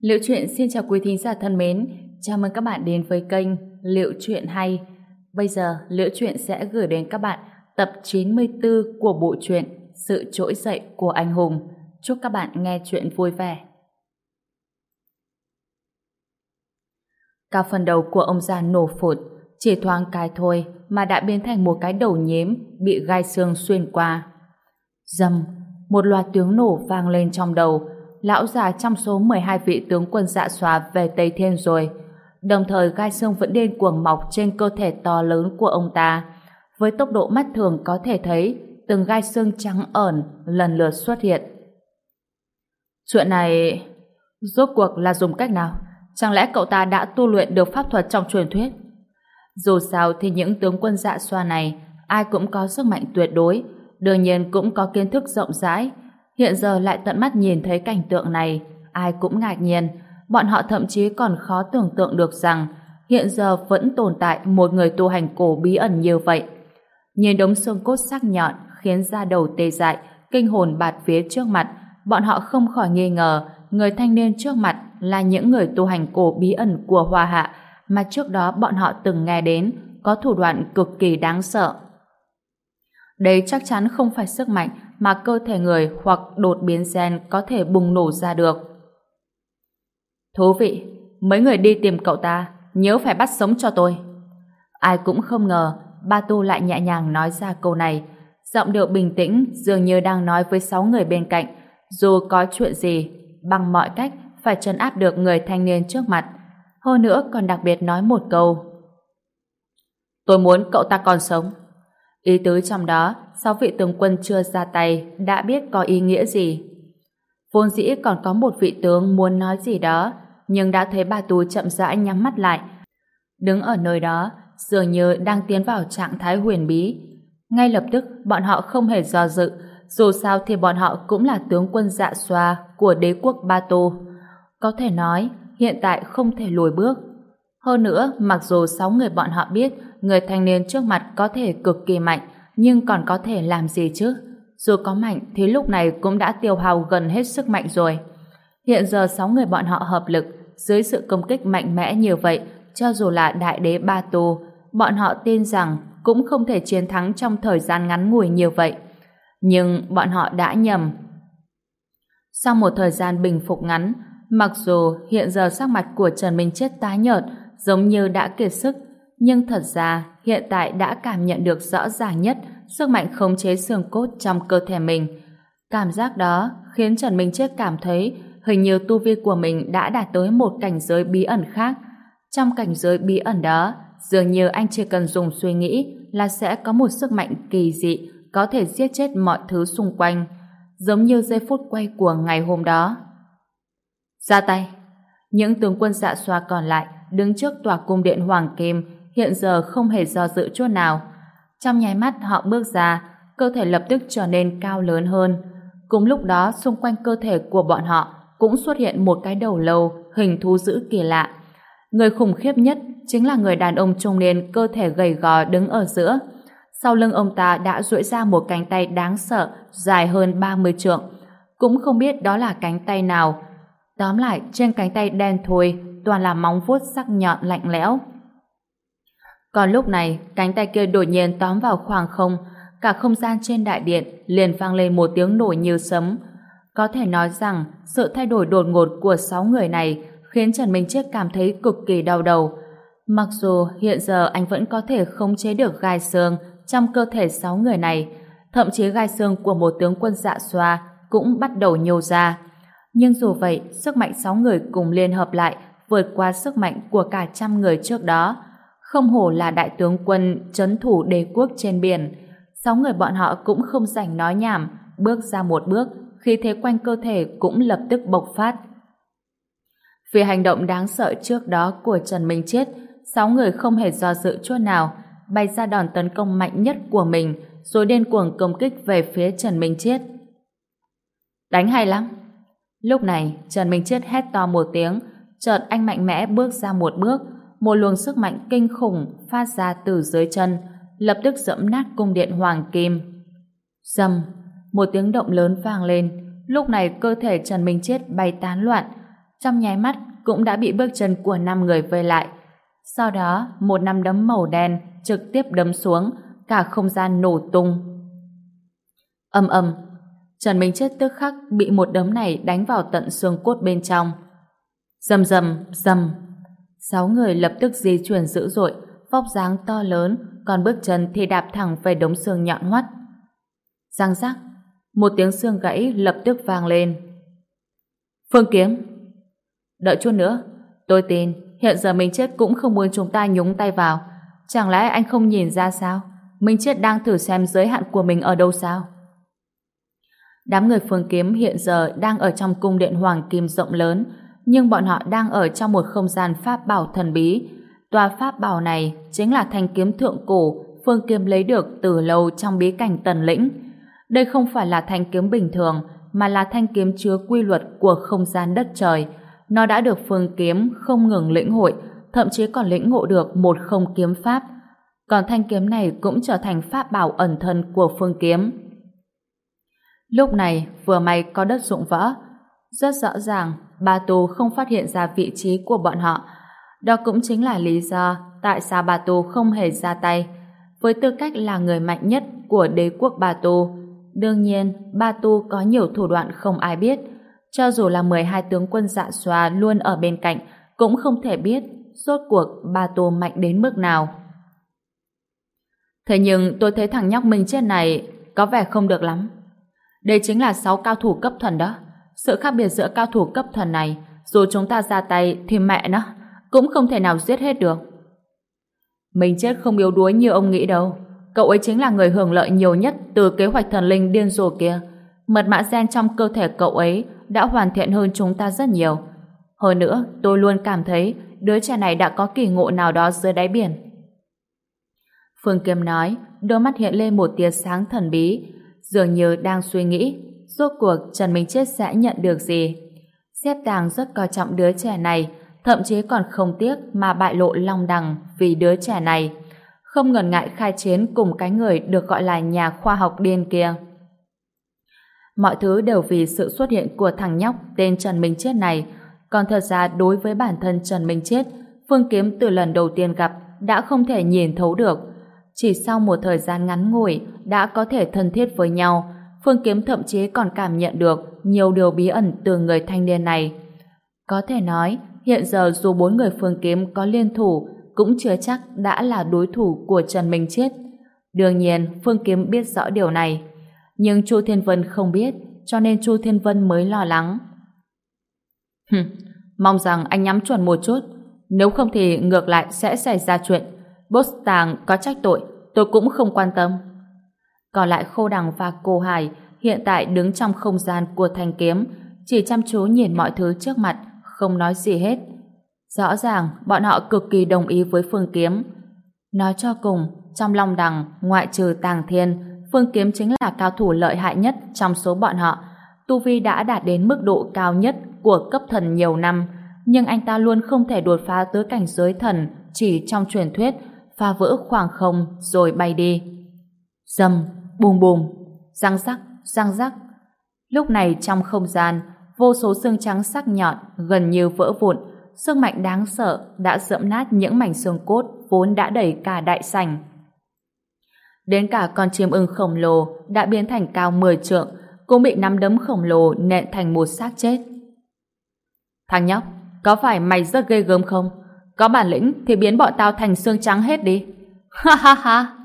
Liệu truyện xin chào quý thính giả thân mến, chào mừng các bạn đến với kênh Liệu truyện hay. Bây giờ, Liệu truyện sẽ gửi đến các bạn tập 94 của bộ truyện Sự trỗi dậy của anh hùng. Chúc các bạn nghe truyện vui vẻ. Cả phần đầu của ông già nổ phụt, chỉ thoáng cái thôi mà đã biến thành một cái đầu nhếm bị gai xương xuyên qua. Dầm, một loạt tiếng nổ vang lên trong đầu, lão già trong số 12 vị tướng quân dạ xóa về Tây Thiên rồi. Đồng thời gai xương vẫn điên cuồng mọc trên cơ thể to lớn của ông ta. Với tốc độ mắt thường có thể thấy, từng gai xương trắng ẩn lần lượt xuất hiện. Chuyện này... Rốt cuộc là dùng cách nào? Chẳng lẽ cậu ta đã tu luyện được pháp thuật trong truyền thuyết? Dù sao thì những tướng quân dạ xoa này ai cũng có sức mạnh tuyệt đối, đương nhiên cũng có kiến thức rộng rãi, Hiện giờ lại tận mắt nhìn thấy cảnh tượng này, ai cũng ngạc nhiên, bọn họ thậm chí còn khó tưởng tượng được rằng hiện giờ vẫn tồn tại một người tu hành cổ bí ẩn như vậy. Nhìn đống xương cốt sắc nhọn khiến da đầu tê dại, kinh hồn bạt phía trước mặt, bọn họ không khỏi nghi ngờ người thanh niên trước mặt là những người tu hành cổ bí ẩn của Hoa Hạ mà trước đó bọn họ từng nghe đến có thủ đoạn cực kỳ đáng sợ. Đấy chắc chắn không phải sức mạnh mà cơ thể người hoặc đột biến gen có thể bùng nổ ra được. Thú vị, mấy người đi tìm cậu ta, nhớ phải bắt sống cho tôi. Ai cũng không ngờ, ba tu lại nhẹ nhàng nói ra câu này, giọng điệu bình tĩnh dường như đang nói với sáu người bên cạnh, dù có chuyện gì, bằng mọi cách phải trấn áp được người thanh niên trước mặt. Hơn nữa còn đặc biệt nói một câu. Tôi muốn cậu ta còn sống. Ý tứ trong đó, sáu vị tướng quân chưa ra tay đã biết có ý nghĩa gì. Vốn dĩ còn có một vị tướng muốn nói gì đó, nhưng đã thấy bà tù chậm rãi nhắm mắt lại. Đứng ở nơi đó, dường như đang tiến vào trạng thái huyền bí. Ngay lập tức, bọn họ không hề do dự, dù sao thì bọn họ cũng là tướng quân dạ xoa của đế quốc Ba Tô. Có thể nói, hiện tại không thể lùi bước. Hơn nữa, mặc dù sáu người bọn họ biết người thanh niên trước mặt có thể cực kỳ mạnh, nhưng còn có thể làm gì chứ? Dù có mạnh thì lúc này cũng đã tiêu hao gần hết sức mạnh rồi. Hiện giờ sáu người bọn họ hợp lực, dưới sự công kích mạnh mẽ như vậy, cho dù là đại đế Ba Tô, bọn họ tin rằng cũng không thể chiến thắng trong thời gian ngắn ngủi như vậy. Nhưng bọn họ đã nhầm. Sau một thời gian bình phục ngắn, mặc dù hiện giờ sắc mặt của Trần Minh Chết tái nhợt, giống như đã kiệt sức, nhưng thật ra hiện tại đã cảm nhận được rõ ràng nhất sức mạnh khống chế xương cốt trong cơ thể mình. Cảm giác đó khiến Trần Minh Chết cảm thấy hình như tu vi của mình đã đạt tới một cảnh giới bí ẩn khác. Trong cảnh giới bí ẩn đó, dường như anh chỉ cần dùng suy nghĩ là sẽ có một sức mạnh kỳ dị có thể giết chết mọi thứ xung quanh, giống như giây phút quay của ngày hôm đó. Ra tay! Những tướng quân dạ xoa còn lại đứng trước tòa cung điện Hoàng Kim hiện giờ không hề do dự chút nào. Trong nháy mắt họ bước ra, cơ thể lập tức trở nên cao lớn hơn. Cùng lúc đó, xung quanh cơ thể của bọn họ cũng xuất hiện một cái đầu lâu hình thú dữ kỳ lạ. Người khủng khiếp nhất chính là người đàn ông trung niên cơ thể gầy gò đứng ở giữa. Sau lưng ông ta đã duỗi ra một cánh tay đáng sợ dài hơn 30 trượng. Cũng không biết đó là cánh tay nào. Tóm lại, trên cánh tay đen thui toàn là móng vuốt sắc nhọn lạnh lẽo. Còn lúc này, cánh tay kia đột nhiên tóm vào khoảng không, cả không gian trên đại điện liền vang lên một tiếng nổ như sấm. Có thể nói rằng, sự thay đổi đột ngột của sáu người này khiến Trần Minh Chiết cảm thấy cực kỳ đau đầu. Mặc dù hiện giờ anh vẫn có thể khống chế được gai xương trong cơ thể sáu người này, thậm chí gai xương của một tướng quân dạ xoa cũng bắt đầu nhô ra. Nhưng dù vậy, sức mạnh sáu người cùng liên hợp lại vượt qua sức mạnh của cả trăm người trước đó. Không hổ là đại tướng quân chấn thủ đế quốc trên biển. Sáu người bọn họ cũng không rảnh nói nhảm, bước ra một bước, khi thế quanh cơ thể cũng lập tức bộc phát. Vì hành động đáng sợ trước đó của Trần Minh Chết, sáu người không hề do dự chút nào, bay ra đòn tấn công mạnh nhất của mình, rồi điên cuồng công kích về phía Trần Minh Chết. Đánh hay lắm! Lúc này, Trần Minh Chết hét to một tiếng, chợt anh mạnh mẽ bước ra một bước, một luồng sức mạnh kinh khủng phát ra từ dưới chân, lập tức dẫm nát cung điện hoàng kim. Dầm, một tiếng động lớn vang lên, lúc này cơ thể Trần Minh Chết bay tán loạn, trong nháy mắt cũng đã bị bước chân của năm người vây lại. Sau đó, một nắm đấm màu đen trực tiếp đấm xuống, cả không gian nổ tung. Âm âm, Trần Minh Chết tức khắc bị một đấm này đánh vào tận xương cốt bên trong. Dầm dầm, dầm. Sáu người lập tức di chuyển dữ dội, vóc dáng to lớn, còn bước chân thì đạp thẳng về đống xương nhọn hoắt. Giang giác, một tiếng xương gãy lập tức vang lên. Phương Kiếm, đợi chút nữa, tôi tin hiện giờ Minh Chết cũng không muốn chúng ta nhúng tay vào. Chẳng lẽ anh không nhìn ra sao? Minh Chết đang thử xem giới hạn của mình ở đâu sao? Đám người Phương Kiếm hiện giờ đang ở trong cung điện Hoàng Kim rộng lớn, nhưng bọn họ đang ở trong một không gian pháp bảo thần bí. Tòa pháp bảo này chính là thanh kiếm thượng cổ Phương Kiếm lấy được từ lâu trong bí cảnh tần lĩnh. Đây không phải là thanh kiếm bình thường, mà là thanh kiếm chứa quy luật của không gian đất trời. Nó đã được Phương Kiếm không ngừng lĩnh hội, thậm chí còn lĩnh ngộ được một không kiếm pháp. Còn thanh kiếm này cũng trở thành pháp bảo ẩn thân của Phương Kiếm. Lúc này, vừa may có đất dụng vỡ. Rất rõ ràng, Ba Tô không phát hiện ra vị trí của bọn họ. Đó cũng chính là lý do tại sao Ba Tô không hề ra tay. Với tư cách là người mạnh nhất của đế quốc Ba Tô, đương nhiên Ba Tô có nhiều thủ đoạn không ai biết. Cho dù là 12 tướng quân dạ xoa luôn ở bên cạnh, cũng không thể biết rốt cuộc Ba Tô mạnh đến mức nào. Thế nhưng tôi thấy thằng nhóc mình trên này có vẻ không được lắm. Đây chính là 6 cao thủ cấp thần đó. Sự khác biệt giữa cao thủ cấp thần này, dù chúng ta ra tay thì mẹ nó, cũng không thể nào giết hết được. Mình chết không yếu đuối như ông nghĩ đâu. Cậu ấy chính là người hưởng lợi nhiều nhất từ kế hoạch thần linh điên rồ kia. Mật mã gen trong cơ thể cậu ấy đã hoàn thiện hơn chúng ta rất nhiều. Hơn nữa, tôi luôn cảm thấy đứa trẻ này đã có kỳ ngộ nào đó dưới đáy biển. Phương Kiêm nói, đôi mắt hiện lên một tia sáng thần bí, dường như đang suy nghĩ rốt cuộc Trần Minh Chết sẽ nhận được gì. Xếp tàng rất coi trọng đứa trẻ này, thậm chí còn không tiếc mà bại lộ long đằng vì đứa trẻ này. Không ngần ngại khai chiến cùng cái người được gọi là nhà khoa học điên kia. Mọi thứ đều vì sự xuất hiện của thằng nhóc tên Trần Minh Chết này, còn thật ra đối với bản thân Trần Minh Chết, Phương Kiếm từ lần đầu tiên gặp đã không thể nhìn thấu được, chỉ sau một thời gian ngắn ngủi đã có thể thân thiết với nhau, Phương Kiếm thậm chí còn cảm nhận được nhiều điều bí ẩn từ người thanh niên này. Có thể nói, hiện giờ dù bốn người Phương Kiếm có liên thủ cũng chưa chắc đã là đối thủ của Trần Minh Chết. Đương nhiên, Phương Kiếm biết rõ điều này. Nhưng Chu Thiên Vân không biết, cho nên Chu Thiên Vân mới lo lắng. Hừm, mong rằng anh nhắm chuẩn một chút, nếu không thì ngược lại sẽ xảy ra chuyện. Boss Tàng có trách tội, tôi cũng không quan tâm. Còn lại Khô Đằng và Cô Hải hiện tại đứng trong không gian của thanh kiếm, chỉ chăm chú nhìn mọi thứ trước mặt, không nói gì hết. Rõ ràng, bọn họ cực kỳ đồng ý với Phương Kiếm. Nói cho cùng, trong Long Đằng, ngoại trừ Tàng Thiên, Phương Kiếm chính là cao thủ lợi hại nhất trong số bọn họ. Tu Vi đã đạt đến mức độ cao nhất của cấp thần nhiều năm, nhưng anh ta luôn không thể đột phá tới cảnh giới thần chỉ trong truyền thuyết phá vỡ khoảng không rồi bay đi. Dầm, bùm bùm, răng rắc, răng rắc. Lúc này trong không gian, vô số xương trắng sắc nhọn gần như vỡ vụn, sức mạnh đáng sợ đã dẫm nát những mảnh xương cốt vốn đã đẩy cả đại sảnh. Đến cả con chim ưng khổng lồ đã biến thành cao 10 trượng, cũng bị nắm đấm khổng lồ nện thành một xác chết. Thằng nhóc, có phải mày rất ghê gớm không? Có bản lĩnh thì biến bọn tao thành xương trắng hết đi. Ha ha ha!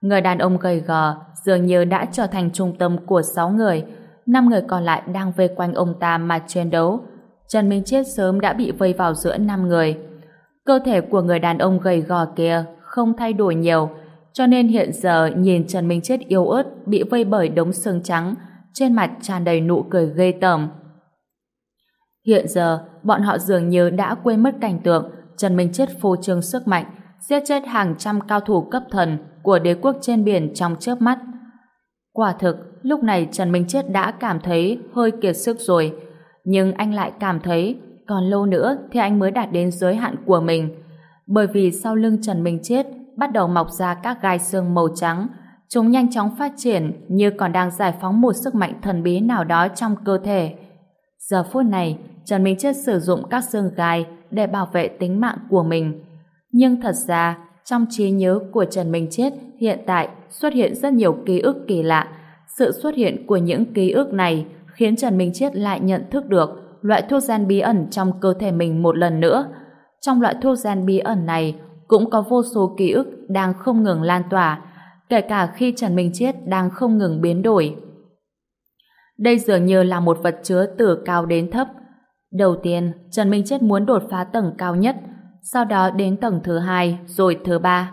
Người đàn ông gầy gò dường như đã trở thành trung tâm của sáu người. Năm người còn lại đang vây quanh ông ta mà chiến đấu. Trần Minh Chết sớm đã bị vây vào giữa năm người. Cơ thể của người đàn ông gầy gò kia không thay đổi nhiều, cho nên hiện giờ nhìn Trần Minh Chết yếu ớt bị vây bởi đống xương trắng, trên mặt tràn đầy nụ cười ghê tởm. Hiện giờ, bọn họ dường như đã quên mất cảnh tượng Trần Minh Chết phô trương sức mạnh, giết chết hàng trăm cao thủ cấp thần của đế quốc trên biển trong chớp mắt. Quả thực, lúc này Trần Minh Chết đã cảm thấy hơi kiệt sức rồi, nhưng anh lại cảm thấy còn lâu nữa thì anh mới đạt đến giới hạn của mình. Bởi vì sau lưng Trần Minh Chết bắt đầu mọc ra các gai xương màu trắng, chúng nhanh chóng phát triển như còn đang giải phóng một sức mạnh thần bí nào đó trong cơ thể. Giờ phút này, Trần Minh Chết sử dụng các xương gai để bảo vệ tính mạng của mình. Nhưng thật ra, trong trí nhớ của Trần Minh Chết hiện tại xuất hiện rất nhiều ký ức kỳ lạ. Sự xuất hiện của những ký ức này khiến Trần Minh Chết lại nhận thức được loại thuốc gian bí ẩn trong cơ thể mình một lần nữa. Trong loại thuốc gian bí ẩn này cũng có vô số ký ức đang không ngừng lan tỏa, kể cả khi Trần Minh Chết đang không ngừng biến đổi. Đây dường như là một vật chứa từ cao đến thấp. Đầu tiên, Trần Minh Chết muốn đột phá tầng cao nhất, sau đó đến tầng thứ hai, rồi thứ ba.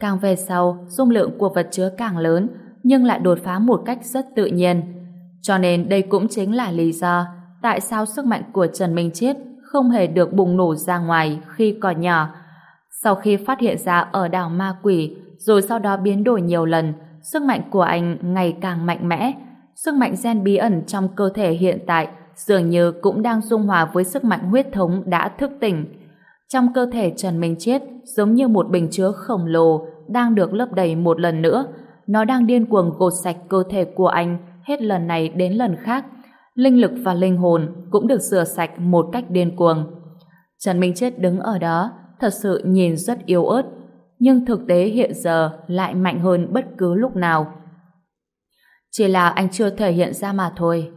Càng về sau, dung lượng của vật chứa càng lớn, nhưng lại đột phá một cách rất tự nhiên. Cho nên đây cũng chính là lý do tại sao sức mạnh của Trần Minh Chiết không hề được bùng nổ ra ngoài khi còn nhỏ. Sau khi phát hiện ra ở đảo Ma Quỷ, rồi sau đó biến đổi nhiều lần, sức mạnh của anh ngày càng mạnh mẽ. Sức mạnh gen bí ẩn trong cơ thể hiện tại dường như cũng đang dung hòa với sức mạnh huyết thống đã thức tỉnh. Trong cơ thể Trần Minh Chết giống như một bình chứa khổng lồ, đang được lấp đầy một lần nữa. Nó đang điên cuồng gột sạch cơ thể của anh, hết lần này đến lần khác. Linh lực và linh hồn cũng được rửa sạch một cách điên cuồng. Trần Minh Chết đứng ở đó, thật sự nhìn rất yếu ớt, nhưng thực tế hiện giờ lại mạnh hơn bất cứ lúc nào. Chỉ là anh chưa thể hiện ra mà thôi.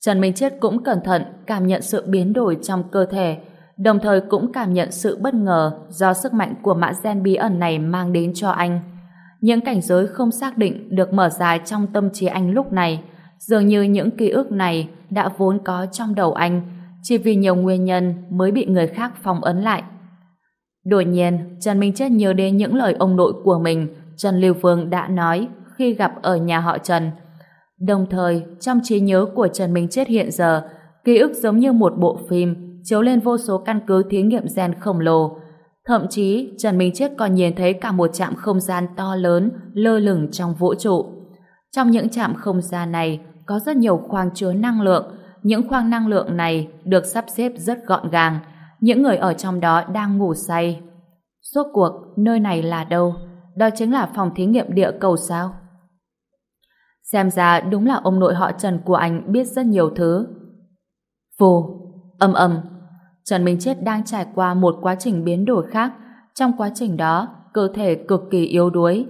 Trần Minh Chết cũng cẩn thận cảm nhận sự biến đổi trong cơ thể đồng thời cũng cảm nhận sự bất ngờ do sức mạnh của mã gen bí ẩn này mang đến cho anh. Những cảnh giới không xác định được mở ra trong tâm trí anh lúc này, dường như những ký ức này đã vốn có trong đầu anh, chỉ vì nhiều nguyên nhân mới bị người khác phong ấn lại. Đột nhiên, Trần Minh Chết nhớ đến những lời ông nội của mình, Trần Lưu Vương đã nói khi gặp ở nhà họ Trần. Đồng thời, trong trí nhớ của Trần Minh Chết hiện giờ, ký ức giống như một bộ phim chiếu lên vô số căn cứ thí nghiệm gen khổng lồ. Thậm chí, Trần Minh Chết còn nhìn thấy cả một trạm không gian to lớn lơ lửng trong vũ trụ. Trong những trạm không gian này có rất nhiều khoang chứa năng lượng. Những khoang năng lượng này được sắp xếp rất gọn gàng. Những người ở trong đó đang ngủ say. Suốt cuộc, nơi này là đâu? Đó chính là phòng thí nghiệm địa cầu sao? Xem ra đúng là ông nội họ Trần của anh biết rất nhiều thứ. Phù, âm âm, Trần Minh Chết đang trải qua một quá trình biến đổi khác. Trong quá trình đó, cơ thể cực kỳ yếu đuối.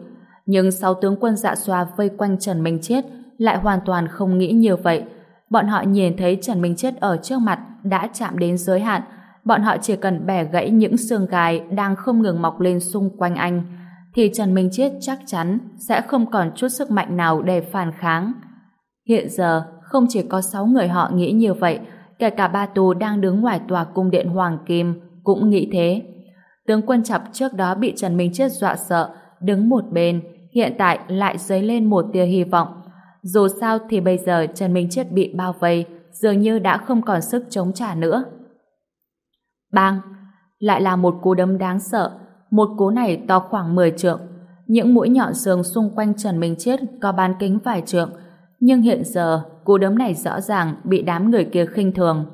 Nhưng sáu tướng quân dạ xoa vây quanh Trần Minh Chết lại hoàn toàn không nghĩ như vậy. Bọn họ nhìn thấy Trần Minh Chết ở trước mặt đã chạm đến giới hạn. Bọn họ chỉ cần bẻ gãy những xương gài đang không ngừng mọc lên xung quanh anh thì Trần Minh Chết chắc chắn sẽ không còn chút sức mạnh nào để phản kháng. Hiện giờ, không chỉ có sáu người họ nghĩ như vậy kể cả ba tù đang đứng ngoài tòa cung điện Hoàng Kim cũng nghĩ thế. Tướng quân chập trước đó bị Trần Minh Chết dọa sợ, đứng một bên, hiện tại lại dấy lên một tia hy vọng. Dù sao thì bây giờ Trần Minh Chết bị bao vây, dường như đã không còn sức chống trả nữa. Bang! Lại là một cú đấm đáng sợ, một cú này to khoảng 10 trượng. Những mũi nhọn xương xung quanh Trần Minh Chết có bán kính vài trượng, nhưng hiện giờ cú đấm này rõ ràng bị đám người kia khinh thường.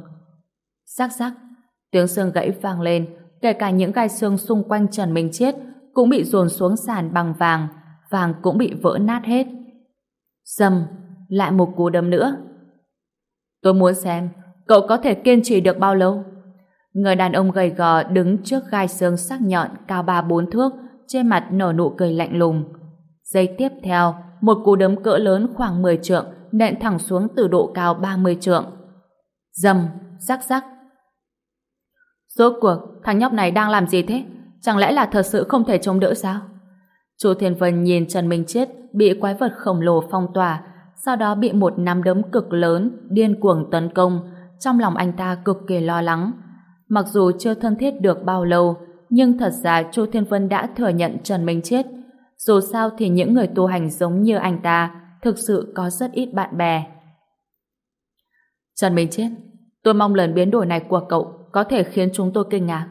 Sắc sắc, tiếng xương gãy vang lên, kể cả những gai xương xung quanh Trần Minh Chết cũng bị dồn xuống sàn bằng vàng, vàng cũng bị vỡ nát hết. Dầm, lại một cú đấm nữa. Tôi muốn xem, cậu có thể kiên trì được bao lâu? Người đàn ông gầy gò đứng trước gai xương sắc nhọn cao ba bốn thước, trên mặt nở nụ cười lạnh lùng. Giây tiếp theo, một cú đấm cỡ lớn khoảng 10 trượng nện thẳng xuống từ độ cao 30 trượng. Dầm, rắc rắc. Rốt cuộc, thằng nhóc này đang làm gì thế? Chẳng lẽ là thật sự không thể chống đỡ sao? Chu Thiên Vân nhìn Trần Minh Chết bị quái vật khổng lồ phong tỏa, sau đó bị một nắm đấm cực lớn, điên cuồng tấn công. Trong lòng anh ta cực kỳ lo lắng. Mặc dù chưa thân thiết được bao lâu, nhưng thật ra Chu Thiên Vân đã thừa nhận Trần Minh Chết. Dù sao thì những người tu hành giống như anh ta thực sự có rất ít bạn bè. Trần Minh Chết, tôi mong lần biến đổi này của cậu có thể khiến chúng tôi kinh ngạc.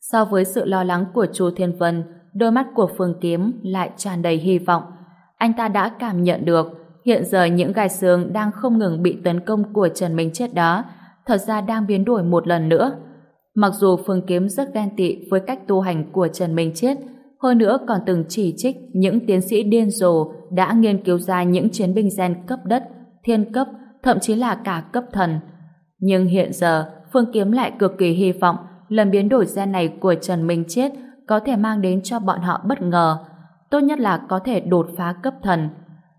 So với sự lo lắng của Chu Thiên Vân, đôi mắt của Phương Kiếm lại tràn đầy hy vọng. Anh ta đã cảm nhận được hiện giờ những gai xương đang không ngừng bị tấn công của Trần Minh Chết đó thật ra đang biến đổi một lần nữa. Mặc dù Phương Kiếm rất ghen tị với cách tu hành của Trần Minh Chết, hơn nữa còn từng chỉ trích những tiến sĩ điên rồ đã nghiên cứu ra những chiến binh gen cấp đất, thiên cấp, thậm chí là cả cấp thần. Nhưng hiện giờ, Phương Kiếm lại cực kỳ hy vọng lần biến đổi gen này của Trần Minh Chết có thể mang đến cho bọn họ bất ngờ. Tốt nhất là có thể đột phá cấp thần.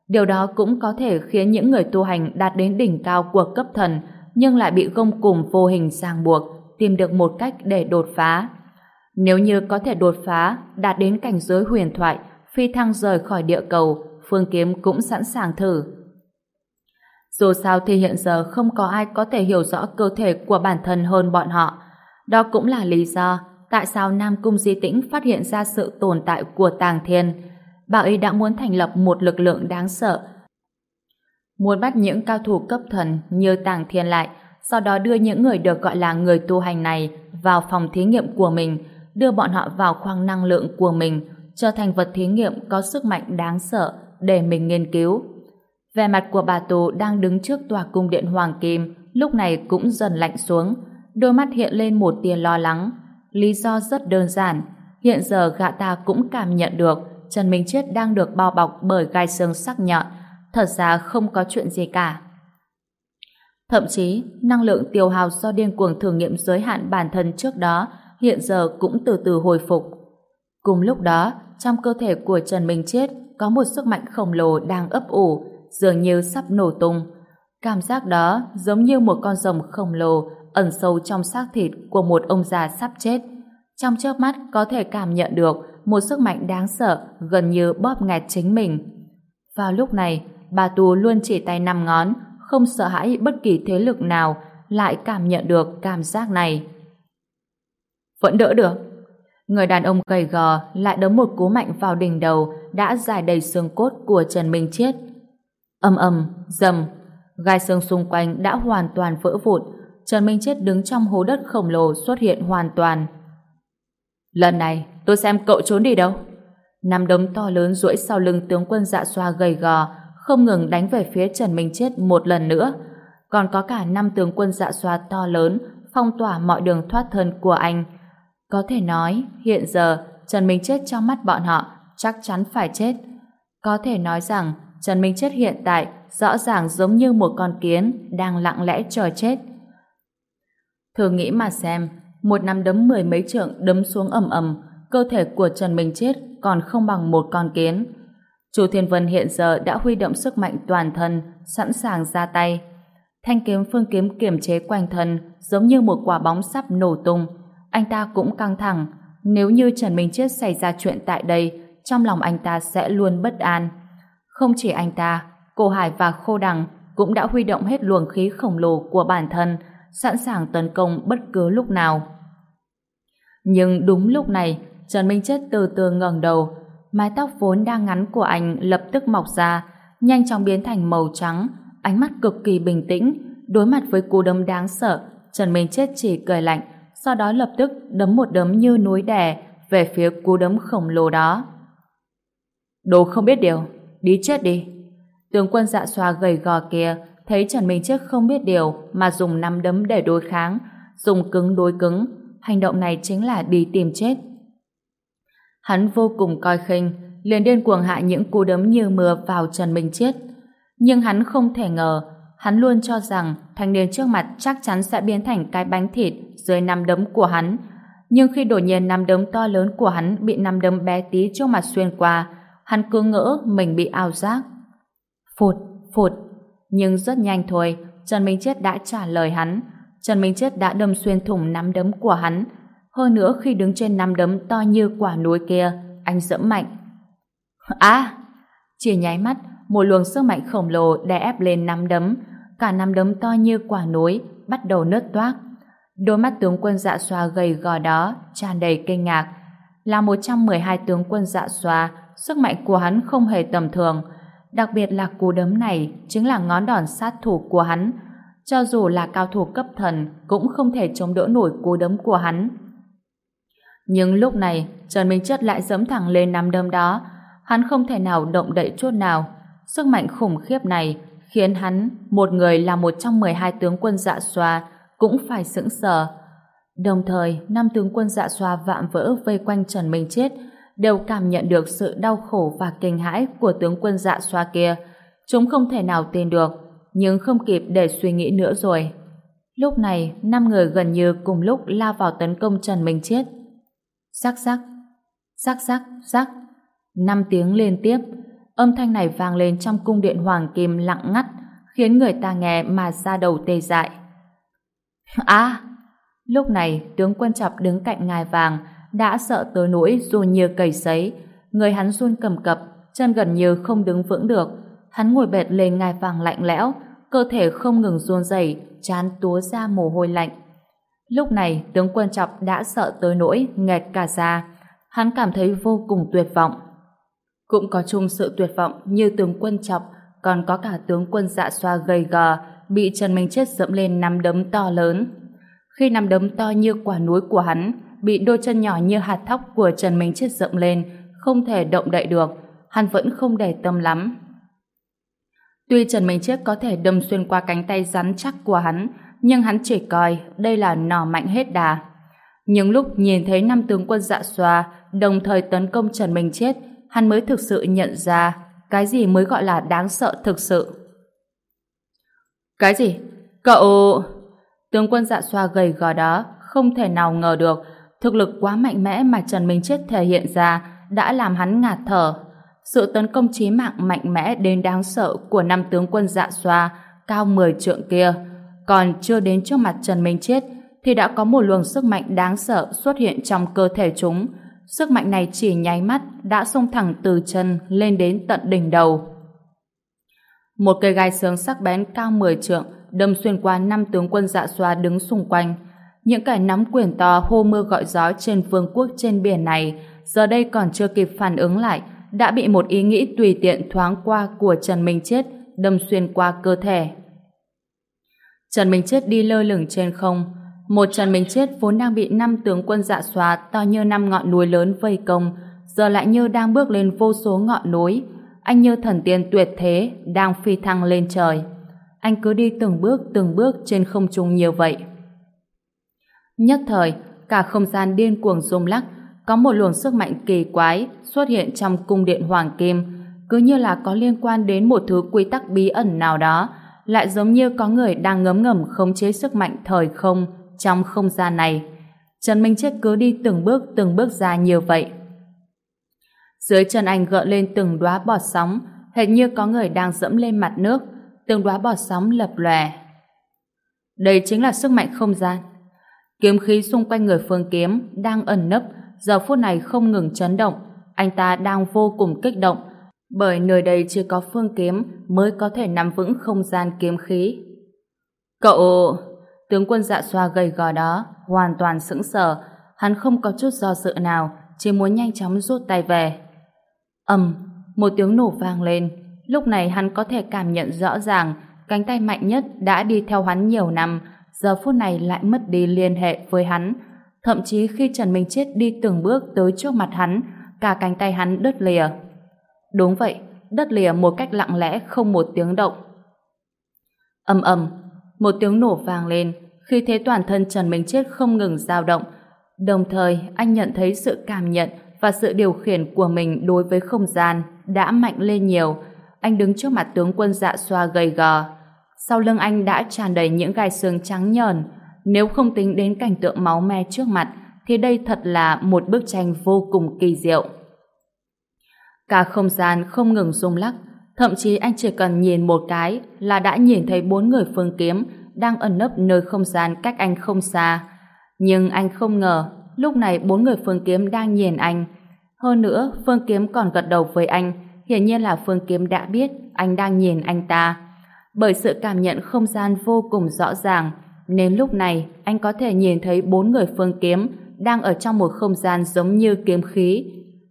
Điều đó cũng có thể khiến những người tu hành đạt đến đỉnh cao của cấp thần nhưng lại bị gông cùng vô hình ràng buộc tìm được một cách để đột phá. Nếu như có thể đột phá đạt đến cảnh giới huyền thoại phi thăng rời khỏi địa cầu Phương Kiếm cũng sẵn sàng thử. Dù sao thì hiện giờ không có ai có thể hiểu rõ cơ thể của bản thân hơn bọn họ. Đó cũng là lý do tại sao Nam Cung Di Tĩnh phát hiện ra sự tồn tại của Tàng Thiên. Bà ấy đã muốn thành lập một lực lượng đáng sợ. Muốn bắt những cao thủ cấp thần như Tàng Thiên lại, sau đó đưa những người được gọi là người tu hành này vào phòng thí nghiệm của mình, đưa bọn họ vào khoang năng lượng của mình, trở thành vật thí nghiệm có sức mạnh đáng sợ để mình nghiên cứu. Vẻ mặt của bà tù đang đứng trước tòa cung điện Hoàng Kim lúc này cũng dần lạnh xuống, đôi mắt hiện lên một tia lo lắng. Lý do rất đơn giản, hiện giờ gã ta cũng cảm nhận được Trần Minh Chết đang được bao bọc bởi gai xương sắc nhọn, thật ra không có chuyện gì cả. Thậm chí, năng lượng tiêu hao do điên cuồng thử nghiệm giới hạn bản thân trước đó hiện giờ cũng từ từ hồi phục. Cùng lúc đó, trong cơ thể của Trần Minh Chết có một sức mạnh khổng lồ đang ấp ủ, dường như sắp nổ tung. Cảm giác đó giống như một con rồng khổng lồ ẩn sâu trong xác thịt của một ông già sắp chết. Trong chớp mắt có thể cảm nhận được một sức mạnh đáng sợ gần như bóp nghẹt chính mình. Vào lúc này, bà Tú luôn chỉ tay năm ngón, không sợ hãi bất kỳ thế lực nào lại cảm nhận được cảm giác này. Vẫn đỡ được. Người đàn ông gầy gò lại đấm một cú mạnh vào đỉnh đầu đã dài đầy xương cốt của Trần Minh Chiết. Âm ầm, dầm, gai xương xung quanh đã hoàn toàn vỡ vụn. Trần Minh Chiết đứng trong hố đất khổng lồ xuất hiện hoàn toàn. Lần này, tôi xem cậu trốn đi đâu. Năm đấm to lớn duỗi sau lưng tướng quân dạ xoa gầy gò, không ngừng đánh về phía Trần Minh Chiết một lần nữa. Còn có cả năm tướng quân dạ xoa to lớn phong tỏa mọi đường thoát thân của anh. Có thể nói, hiện giờ Trần Minh Chết trong mắt bọn họ chắc chắn phải chết. Có thể nói rằng Trần Minh Chết hiện tại rõ ràng giống như một con kiến đang lặng lẽ chờ chết. Thử nghĩ mà xem, một năm đấm mười mấy trượng đấm xuống ầm ầm, cơ thể của Trần Minh Chết còn không bằng một con kiến. Chu Thiên Vân hiện giờ đã huy động sức mạnh toàn thân, sẵn sàng ra tay. Thanh kiếm phương kiếm kiềm chế quanh thân, giống như một quả bóng sắp nổ tung. Anh ta cũng căng thẳng. Nếu như Trần Minh Chết xảy ra chuyện tại đây, trong lòng anh ta sẽ luôn bất an. Không chỉ anh ta, cô Hải và Khô Đằng cũng đã huy động hết luồng khí khổng lồ của bản thân, sẵn sàng tấn công bất cứ lúc nào. Nhưng đúng lúc này, Trần Minh Chết từ từ ngẩng đầu, mái tóc vốn đang ngắn của anh lập tức mọc ra, nhanh chóng biến thành màu trắng, ánh mắt cực kỳ bình tĩnh, đối mặt với cú đấm đáng sợ, Trần Minh Chết chỉ cười lạnh, sau đó lập tức đấm một đấm như núi đè về phía cú đấm khổng lồ đó. Đồ không biết điều, đi chết đi. Tướng quân dạ xoa gầy gò kia thấy Trần Minh Chết không biết điều mà dùng nắm đấm để đối kháng, dùng cứng đối cứng. Hành động này chính là đi tìm chết. Hắn vô cùng coi khinh, liền điên cuồng hạ những cú đấm như mưa vào Trần Minh Chết. Nhưng hắn không thể ngờ, hắn luôn cho rằng thanh niên trước mặt chắc chắn sẽ biến thành cái bánh thịt dưới nắm đấm của hắn. Nhưng khi đột nhiên nắm đấm to lớn của hắn bị nắm đấm bé tí trước mặt xuyên qua, hắn cứ ngỡ mình bị ảo giác. Phụt, phụt. Nhưng rất nhanh thôi, Trần Minh Chết đã trả lời hắn. Trần Minh Chết đã đâm xuyên thủng nắm đấm của hắn. Hơn nữa khi đứng trên nắm đấm to như quả núi kia, anh dẫm mạnh. À! Chỉ nháy mắt, một luồng sức mạnh khổng lồ đè ép lên nắm đấm. Cả nắm đấm to như quả núi bắt đầu nứt toác. Đôi mắt tướng quân dạ xoa gầy gò đó tràn đầy kinh ngạc. Là 112 tướng quân dạ xoa, sức mạnh của hắn không hề tầm thường. Đặc biệt là cú đấm này chính là ngón đòn sát thủ của hắn. Cho dù là cao thủ cấp thần cũng không thể chống đỡ nổi cú đấm của hắn. Nhưng lúc này, Trần Minh Chất lại dẫm thẳng lên nắm đấm đó. Hắn không thể nào động đậy chút nào. Sức mạnh khủng khiếp này khiến hắn, một người là một trong 12 tướng quân dạ xoa, cũng phải sững sờ. Đồng thời, năm tướng quân dạ xoa vạm vỡ vây quanh Trần Minh Chết đều cảm nhận được sự đau khổ và kinh hãi của tướng quân dạ xoa kia. Chúng không thể nào tin được, nhưng không kịp để suy nghĩ nữa rồi. Lúc này, năm người gần như cùng lúc lao vào tấn công Trần Minh Chết. Sắc sắc, sắc sắc, sắc. Năm tiếng liên tiếp, âm thanh này vang lên trong cung điện Hoàng Kim lặng ngắt, khiến người ta nghe mà ra đầu tê dại. À! Lúc này, tướng quân chọc đứng cạnh ngài vàng, đã sợ tới nỗi run như cầy sấy. Người hắn run cầm cập, chân gần như không đứng vững được. Hắn ngồi bệt lên ngài vàng lạnh lẽo, cơ thể không ngừng run rẩy, chán túa ra mồ hôi lạnh. Lúc này, tướng quân chọc đã sợ tới nỗi nghẹt cả da. Hắn cảm thấy vô cùng tuyệt vọng. Cũng có chung sự tuyệt vọng như tướng quân chọc, còn có cả tướng quân dạ xoa gầy gò, bị Trần Minh Chết dẫm lên nắm đấm to lớn. Khi nắm đấm to như quả núi của hắn, bị đôi chân nhỏ như hạt thóc của Trần Minh Chết dẫm lên, không thể động đậy được, hắn vẫn không để tâm lắm. Tuy Trần Minh Chết có thể đâm xuyên qua cánh tay rắn chắc của hắn, nhưng hắn chỉ coi đây là nỏ mạnh hết đà. Những lúc nhìn thấy năm tướng quân dạ xoa đồng thời tấn công Trần Minh Chết, hắn mới thực sự nhận ra cái gì mới gọi là đáng sợ thực sự. Cái gì? Cậu... Tướng quân dạ xoa gầy gò đó không thể nào ngờ được thực lực quá mạnh mẽ mà Trần Minh Chết thể hiện ra đã làm hắn ngạt thở. Sự tấn công chí mạng mạnh mẽ đến đáng sợ của năm tướng quân dạ xoa cao 10 trượng kia còn chưa đến trước mặt Trần Minh Chết thì đã có một luồng sức mạnh đáng sợ xuất hiện trong cơ thể chúng. Sức mạnh này chỉ nháy mắt đã xông thẳng từ chân lên đến tận đỉnh đầu. Một cây gai sướng sắc bén cao 10 trượng, đâm xuyên qua năm tướng quân dạ xoa đứng xung quanh. Những kẻ nắm quyền to hô mưa gọi gió trên vương quốc trên biển này, giờ đây còn chưa kịp phản ứng lại, đã bị một ý nghĩ tùy tiện thoáng qua của Trần Minh Chết đâm xuyên qua cơ thể. Trần Minh Chết đi lơ lửng trên không. Một Trần Minh Chết vốn đang bị năm tướng quân dạ xóa to như năm ngọn núi lớn vây công, giờ lại như đang bước lên vô số ngọn núi. Anh như thần tiên tuyệt thế, đang phi thăng lên trời. Anh cứ đi từng bước từng bước trên không trung như vậy. Nhất thời, cả không gian điên cuồng rung lắc, có một luồng sức mạnh kỳ quái xuất hiện trong cung điện Hoàng Kim, cứ như là có liên quan đến một thứ quy tắc bí ẩn nào đó, lại giống như có người đang ngấm ngầm khống chế sức mạnh thời không trong không gian này. Trần Minh Chết cứ đi từng bước từng bước ra như vậy. Dưới chân anh gợn lên từng đóa bọt sóng, hệt như có người đang dẫm lên mặt nước, từng đóa bọt sóng lập lòe. Đây chính là sức mạnh không gian. Kiếm khí xung quanh người Phương Kiếm đang ẩn nấp, giờ phút này không ngừng chấn động, anh ta đang vô cùng kích động, bởi nơi đây chỉ có phương kiếm mới có thể nắm vững không gian kiếm khí. Cậu... Tướng quân dạ xoa gầy gò đó hoàn toàn sững sờ, hắn không có chút do dự nào, chỉ muốn nhanh chóng rút tay về. ầm, một tiếng nổ vang lên, lúc này hắn có thể cảm nhận rõ ràng cánh tay mạnh nhất đã đi theo hắn nhiều năm, giờ phút này lại mất đi liên hệ với hắn. Thậm chí khi Trần Minh Chết đi từng bước tới trước mặt hắn, cả cánh tay hắn đứt lìa. Đúng vậy, đứt lìa một cách lặng lẽ không một tiếng động. ầm ầm, một tiếng nổ vang lên, khi thế toàn thân Trần Minh Chết không ngừng dao động. Đồng thời, anh nhận thấy sự cảm nhận và sự điều khiển của mình đối với không gian đã mạnh lên nhiều. Anh đứng trước mặt tướng quân dạ xoa gầy gò. Sau lưng anh đã tràn đầy những gai xương trắng nhờn. Nếu không tính đến cảnh tượng máu me trước mặt, thì đây thật là một bức tranh vô cùng kỳ diệu. Cả không gian không ngừng rung lắc, thậm chí anh chỉ cần nhìn một cái là đã nhìn thấy bốn người phương kiếm đang ẩn nấp nơi không gian cách anh không xa. Nhưng anh không ngờ, lúc này bốn người phương kiếm đang nhìn anh. Hơn nữa, phương kiếm còn gật đầu với anh, hiển nhiên là phương kiếm đã biết anh đang nhìn anh ta. Bởi sự cảm nhận không gian vô cùng rõ ràng, nên lúc này anh có thể nhìn thấy bốn người phương kiếm đang ở trong một không gian giống như kiếm khí,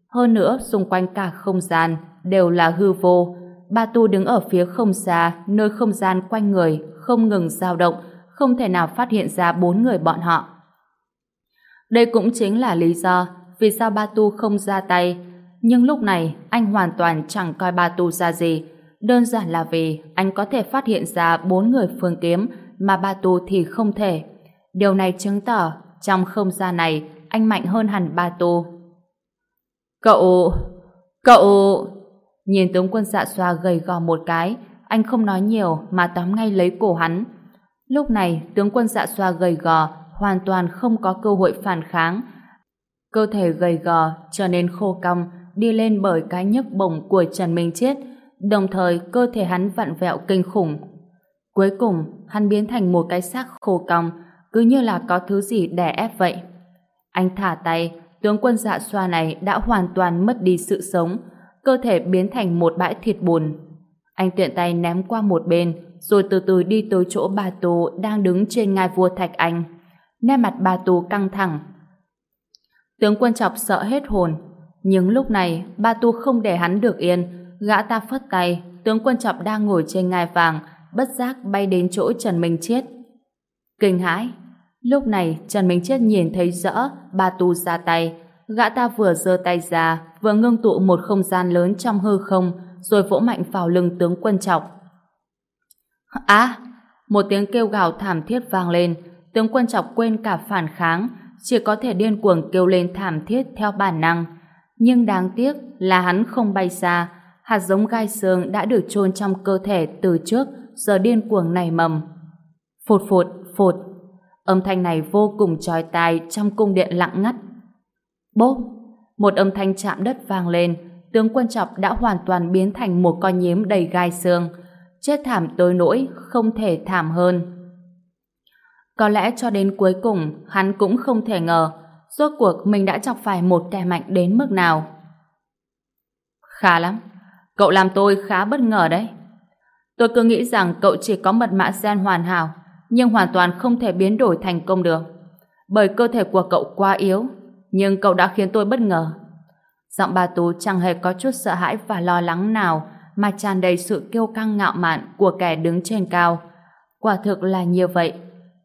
hơn nữa, xung quanh cả không gian đều là hư vô. Ba Tu đứng ở phía không xa, nơi không gian quanh người không ngừng dao động, không thể nào phát hiện ra bốn người bọn họ. Đây cũng chính là lý do vì sao Ba Tu không ra tay. Nhưng lúc này, anh hoàn toàn chẳng coi Ba Tu ra gì. Đơn giản là vì anh có thể phát hiện ra bốn người phương kiếm mà Ba Tu thì không thể. Điều này chứng tỏ trong không gian này anh mạnh hơn hẳn Ba Tu. Cậu... Cậu... Nhìn tướng quân dạ xoa gầy gò một cái, anh không nói nhiều mà tóm ngay lấy cổ hắn. Lúc này, tướng quân dạ xoa gầy gò, hoàn toàn không có cơ hội phản kháng. Cơ thể gầy gò trở nên khô cong, đi lên bởi cái nhấc bổng của Trần Minh Chết, đồng thời cơ thể hắn vặn vẹo kinh khủng. Cuối cùng, hắn biến thành một cái xác khô cong, cứ như là có thứ gì đè ép vậy. Anh thả tay, tướng quân dạ xoa này đã hoàn toàn mất đi sự sống, cơ thể biến thành một bãi thịt bùn. Anh tiện tay ném qua một bên, rồi từ từ đi tới chỗ bà tù đang đứng trên ngai vua Thạch Anh. Nét mặt bà tù căng thẳng. Tướng quân chọc sợ hết hồn, nhưng lúc này bà tù không để hắn được yên, gã ta phất tay, tướng quân chọc đang ngồi trên ngai vàng, bất giác bay đến chỗ Trần Minh Chiết. Kinh hãi, lúc này Trần Minh Chiết nhìn thấy rõ bà tù ra tay, gã ta vừa giơ tay ra, vừa ngưng tụ một không gian lớn trong hư không, rồi vỗ mạnh vào lưng tướng quân trọng. Á! À, một tiếng kêu gào thảm thiết vang lên, tướng quân trọng quên cả phản kháng, chỉ có thể điên cuồng kêu lên thảm thiết theo bản năng. Nhưng đáng tiếc là hắn không bay xa, hạt giống gai xương đã được chôn trong cơ thể từ trước, giờ điên cuồng nảy mầm. Phột phột phột. âm thanh này vô cùng trói tai trong cung điện lặng ngắt. Bốp, một âm thanh chạm đất vang lên, tướng quân chọc đã hoàn toàn biến thành một con nhím đầy gai xương, chết thảm tới nỗi không thể thảm hơn. Có lẽ cho đến cuối cùng hắn cũng không thể ngờ rốt cuộc mình đã chọc phải một kẻ mạnh đến mức nào. Khá lắm, cậu làm tôi khá bất ngờ đấy. Tôi cứ nghĩ rằng cậu chỉ có mật mã gen hoàn hảo, nhưng hoàn toàn không thể biến đổi thành công được. Bởi cơ thể của cậu quá yếu, nhưng cậu đã khiến tôi bất ngờ. Giọng bà Tú chẳng hề có chút sợ hãi và lo lắng nào, mà tràn đầy sự kiêu căng ngạo mạn của kẻ đứng trên cao. Quả thực là như vậy.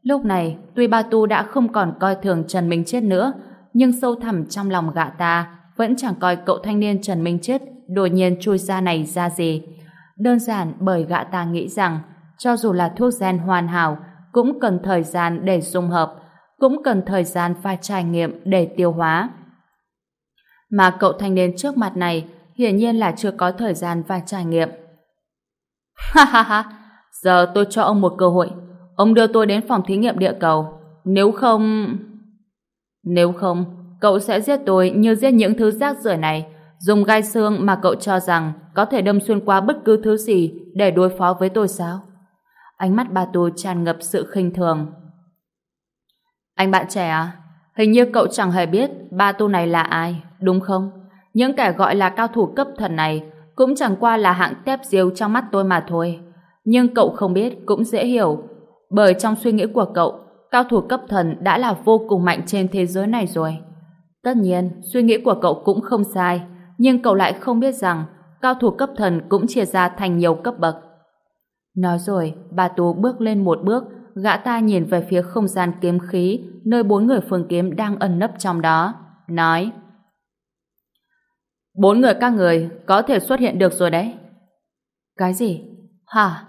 Lúc này, tuy ba tu đã không còn coi thường Trần Minh Chết nữa, nhưng sâu thẳm trong lòng gã ta vẫn chẳng coi cậu thanh niên Trần Minh Chết đột nhiên chui ra này ra gì. Đơn giản bởi gã ta nghĩ rằng cho dù là thuốc gen hoàn hảo cũng cần thời gian để dung hợp, cũng cần thời gian phải trải nghiệm để tiêu hóa. Mà cậu thanh niên trước mặt này hiển nhiên là chưa có thời gian và trải nghiệm. Ha ha ha, giờ tôi cho ông một cơ hội. Ông đưa tôi đến phòng thí nghiệm địa cầu. Nếu không... Nếu không, cậu sẽ giết tôi như giết những thứ rác rưởi này, dùng gai xương mà cậu cho rằng có thể đâm xuyên qua bất cứ thứ gì để đối phó với tôi sao? Ánh mắt bà tôi tràn ngập sự khinh thường. Anh bạn trẻ à? Hình như cậu chẳng hề biết ba tu này là ai, đúng không? Những kẻ gọi là cao thủ cấp thần này cũng chẳng qua là hạng tép diêu trong mắt tôi mà thôi. Nhưng cậu không biết cũng dễ hiểu. Bởi trong suy nghĩ của cậu, cao thủ cấp thần đã là vô cùng mạnh trên thế giới này rồi. Tất nhiên, suy nghĩ của cậu cũng không sai, nhưng cậu lại không biết rằng cao thủ cấp thần cũng chia ra thành nhiều cấp bậc. Nói rồi, bà Tú bước lên một bước, gã ta nhìn về phía không gian kiếm khí, nơi bốn người phương kiếm đang ẩn nấp trong đó, nói Bốn người các người có thể xuất hiện được rồi đấy. Cái gì? Hả?